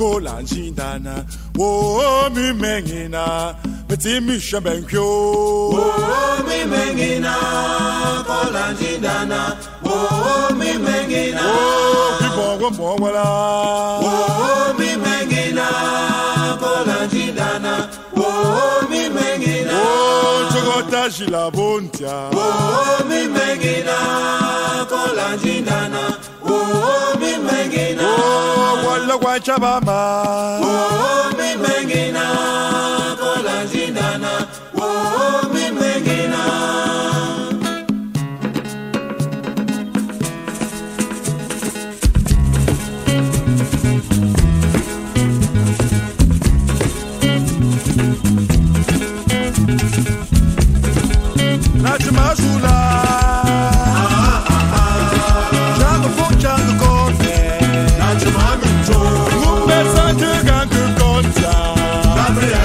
kola jindana wo mi mengina meti mi shabenkyo wo mi mengina kola jindana wo mi mengina wo oh, bi bo wo mo wala wo mi mengina kola jindana wo mi mengina wo oh, chogota shila bontia. Wo mi mengina kola jindana wo mi wala kwa chabama wo mi mengina kola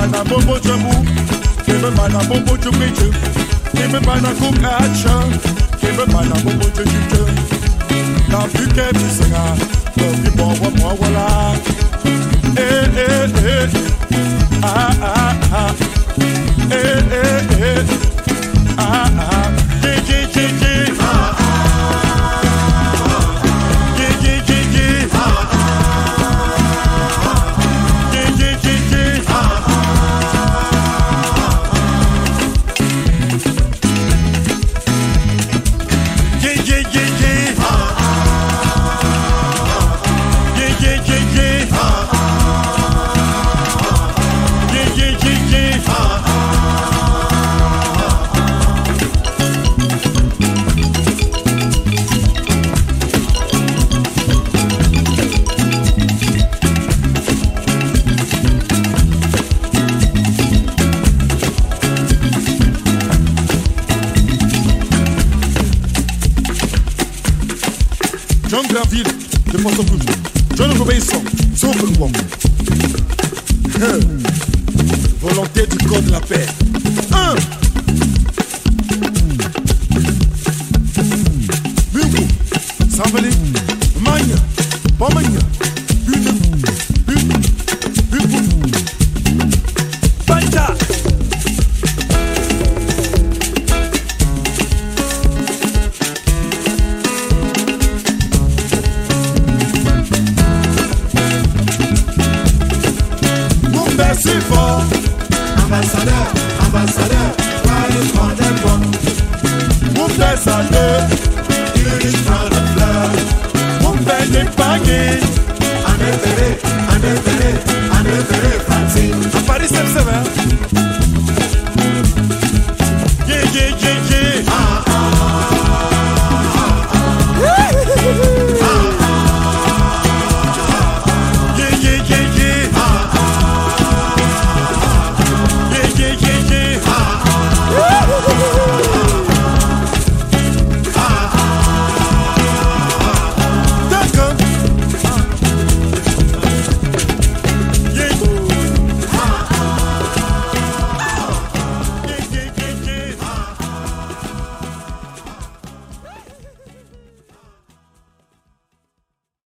Bebe mana bobo jamu Bebe mana bobo jumichu Bebe mana cook action Bebe mana bobo jumichu Now you can be singer. Love you more, more, more, John Graville, de Porto Público, John Robinson, Super Volonté du code de la paix. merci fort. Ambassadeur, ambassadeur, joyeux grand des Vous faites ça de l'histoire de fleurs. Vous faites des paniers. En effet, en effet, en effet, Francis. À Paris, c'est le Yeah, yeah, yeah.